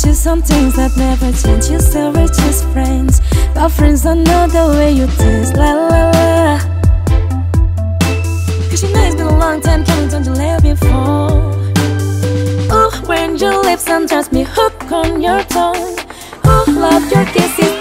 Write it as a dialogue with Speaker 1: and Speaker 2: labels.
Speaker 1: teach you some things that never change. You're still richest friends, but friends don't know the way you taste. La la la. Cause you know it's been a long time coming, don't you love before? Ooh, when your lips sometimes me hook on your tongue. Ooh, love your kisses.